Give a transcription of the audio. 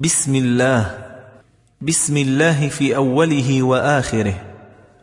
بسم الله. بسم الله في أوله وآخره.